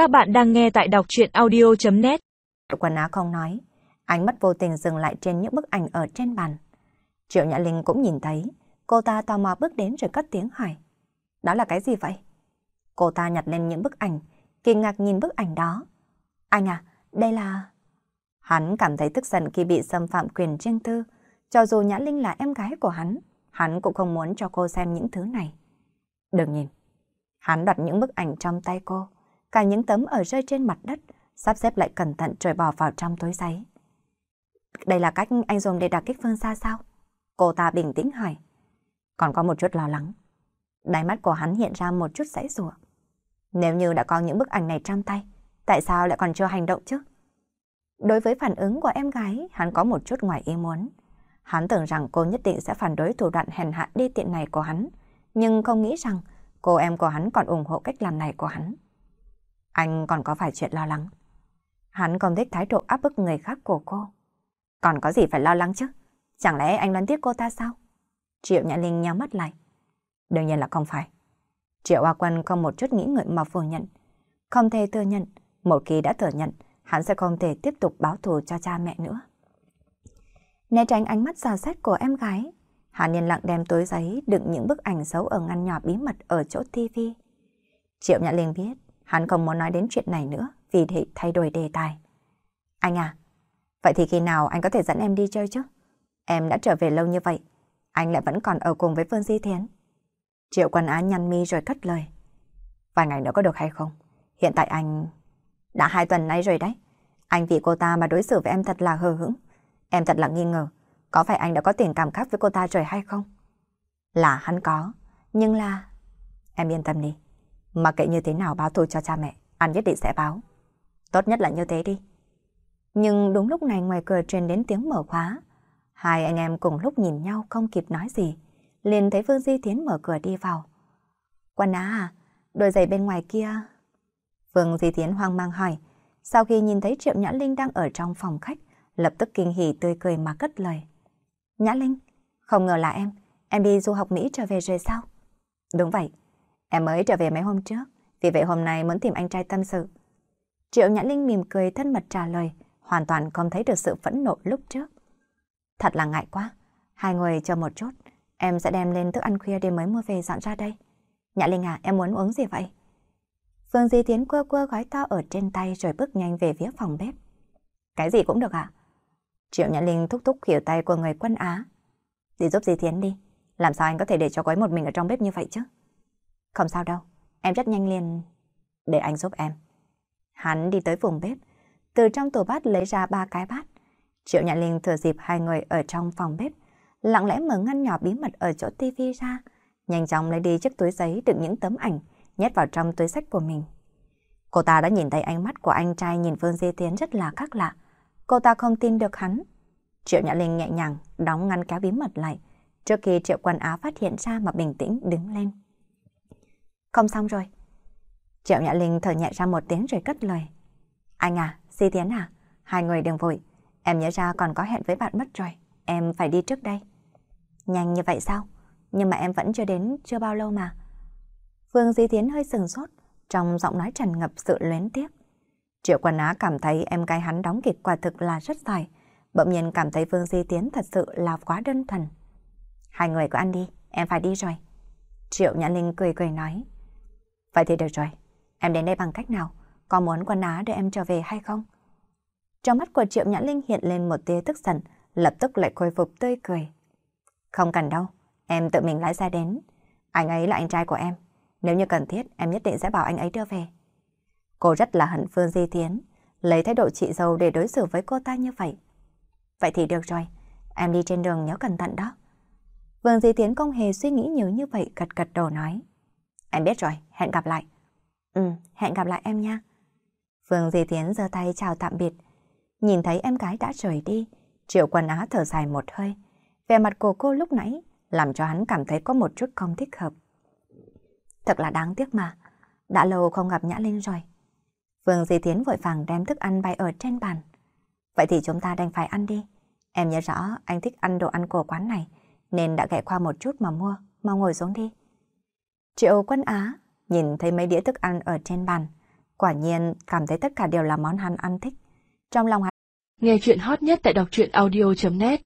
Các bạn đang nghe tại đọc chuyện audio.net Quần áo không nói, ánh mắt vô tình dừng lại trên những bức ảnh ở trên bàn. Triệu Nhã Linh cũng nhìn thấy, cô ta tò mò bước đến rồi cất tiếng hỏi. Đó là cái gì vậy? Cô ta nhặt lên những bức ảnh, kinh ngạc nhìn bức ảnh đó. Anh à, đây là... Hắn cảm thấy tức giận khi bị xâm phạm quyền riêng tư. Cho dù Nhã Linh là em gái của hắn, hắn cũng không muốn cho cô xem những thứ này. Đừng nhìn. Hắn đặt những bức ảnh trong tay cô, cả những tấm ở rơi trên mặt đất, sắp xếp lại cẩn thận rồi bỏ vào trong túi giấy. Đây là cách anh dùng để đặt kích phương xa sao? Cô ta bình tĩnh hỏi. Còn có một chút lo lắng. Đáy mắt của hắn hiện ra một chút giãy rủa. Nếu như đã có những bức ảnh này trong tay, tại sao lại còn chưa hành động chứ? Đối với phản ứng của em gái, hắn có một chút ngoài ý muốn. Hắn tưởng rằng cô nhất định sẽ phản đối thủ đoạn hèn hạ đi tiện này của hắn, nhưng không nghĩ rằng cô em của hắn còn ủng hộ cách làm này của hắn. Anh còn có phải chuyện lo lắng. Hắn không thích thái độ áp bức người khác của cô. Còn có gì phải lo lắng chứ? Chẳng lẽ anh đoán tiếc cô ta sao? Triệu Nhã Linh nhắm mắt lại. Đương nhiên là không phải. Triệu Hoa Quân không một chút nghĩ ngợi mà phủ nhận. Không thể thừa nhận, một khi đã thừa nhận, hắn sẽ không thể tiếp tục báo thù cho cha mẹ nữa. Né tránh ánh mắt xa xét của em gái, hắn yên lặng đem túi giấy đựng những bức ảnh xấu ở ngăn nhỏ bí mật ở chỗ tivi. Triệu Nhã Linh biết, hắn không muốn nói đến chuyện này nữa, vì thế thay đổi đề tài. Anh à, vậy thì khi nào anh có thể dẫn em đi chơi chứ? Em đã trở về lâu như vậy, anh lại vẫn còn ở cùng với Phương Di Thiến. Triệu Quân Á nhăn mi rồi cất lời. Vài ngày nữa có được hay không? Hiện tại anh... Đã hai tuần nay rồi đấy. Anh vì cô ta mà đối xử với em thật là hờ hững. Em thật là nghi ngờ. Có phải anh đã có tình cảm khác với cô ta rồi hay không? Là hắn có. Nhưng là... Em yên tâm đi. Mà kệ như thế nào báo thù cho cha mẹ, anh nhất định sẽ báo. Tốt nhất là như thế đi. Nhưng đúng lúc này ngoài cửa truyền đến tiếng mở khóa. Hai anh em cùng lúc nhìn nhau không kịp nói gì. Liền thấy Phương Di Thiến mở cửa đi vào. Quân á à, đôi giày bên ngoài kia... Phương Di Thiến hoang mang hỏi. Sau khi nhìn thấy Triệu Nhã Linh đang ở trong phòng khách, lập tức kinh hỉ tươi cười mà cất lời. Nhã Linh, không ngờ là em, em đi du học Mỹ trở về rồi sao? Đúng vậy, em mới trở về mấy hôm trước, vì vậy hôm nay muốn tìm anh trai tâm sự. Triệu Nhã Linh mỉm cười thân mật trả lời, hoàn toàn không thấy được sự phẫn nộ lúc trước. Thật là ngại quá, hai người chờ một chút, em sẽ đem lên thức ăn khuya đêm mới mua về dọn ra đây. Nhã Linh à, em muốn uống gì vậy? Phương Di Tiến quơ quơ gói to ở trên tay rồi bước nhanh về phía phòng bếp. Cái gì cũng được ạ? Triệu Nhã Linh thúc thúc khỉu tay của người quân Á. Đi giúp Di Thiến đi. Làm sao anh có thể để cho gói một mình ở trong bếp như vậy chứ? Không sao đâu. Em rất nhanh liền... Để anh giúp em. Hắn đi tới vùng bếp. Từ trong tủ bát lấy ra ba cái bát. Triệu Nhã Linh thừa dịp hai người ở trong phòng bếp. Lặng lẽ mở ngăn nhỏ bí mật ở chỗ tivi ra. Nhanh chóng lấy đi chiếc túi giấy đựng những tấm ảnh nhét vào trong túi sách của mình. Cô ta đã nhìn thấy ánh mắt của anh trai nhìn Phương Di Tiến rất là khác lạ. Cô ta không tin được hắn. Triệu Nhã Linh nhẹ nhàng đóng ngăn kéo bí mật lại, trước khi Triệu Quân Á phát hiện ra mà bình tĩnh đứng lên. Không xong rồi. Triệu Nhã Linh thở nhẹ ra một tiếng rồi cất lời. Anh à, Di Tiến à, hai người đừng vội. Em nhớ ra còn có hẹn với bạn mất rồi. Em phải đi trước đây. Nhanh như vậy sao? Nhưng mà em vẫn chưa đến chưa bao lâu mà. Phương Di Tiến hơi sừng sốt, trong giọng nói tràn ngập sự luyến tiếc. Triệu Quân Á cảm thấy em gái hắn đóng kịch quả thực là rất giỏi, bỗng nhiên cảm thấy Phương Di Tiến thật sự là quá đơn thuần. Hai người cứ ăn đi, em phải đi rồi. Triệu Nhã Linh cười cười nói. Vậy thì được rồi, em đến đây bằng cách nào? Có muốn quần Á để em trở về hay không? Trong mắt của Triệu Nhã Linh hiện lên một tia tức giận, lập tức lại khôi phục tươi cười. Không cần đâu, em tự mình lái xe đến. Anh ấy là anh trai của em, nếu như cần thiết, em nhất định sẽ bảo anh ấy đưa về. Cô rất là hận Phương Di Thiến, lấy thái độ chị dâu để đối xử với cô ta như vậy. Vậy thì được rồi, em đi trên đường nhớ cẩn thận đó. Phương Di Thiến không hề suy nghĩ nhiều như vậy, gật gật đầu nói. Em biết rồi, hẹn gặp lại. Ừ, hẹn gặp lại em nha. Phương Di Thiến giơ tay chào tạm biệt. Nhìn thấy em gái đã rời đi, Triệu Quân Á thở dài một hơi. Về mặt của cô lúc nãy làm cho hắn cảm thấy có một chút không thích hợp. Thật là đáng tiếc mà. Đã lâu không gặp Nhã Linh rồi. Phương Di Tiến vội vàng đem thức ăn bày ở trên bàn. Vậy thì chúng ta đành phải ăn đi. Em nhớ rõ anh thích ăn đồ ăn của quán này, nên đã ghé qua một chút mà mua. Mau ngồi xuống đi. Triệu Quân Á, nhìn thấy mấy đĩa thức ăn ở trên bàn. Quả nhiên, cảm thấy tất cả đều là món hắn ăn thích. Trong lòng hắn Nghe chuyện hot nhất tại đọc truyện audio.net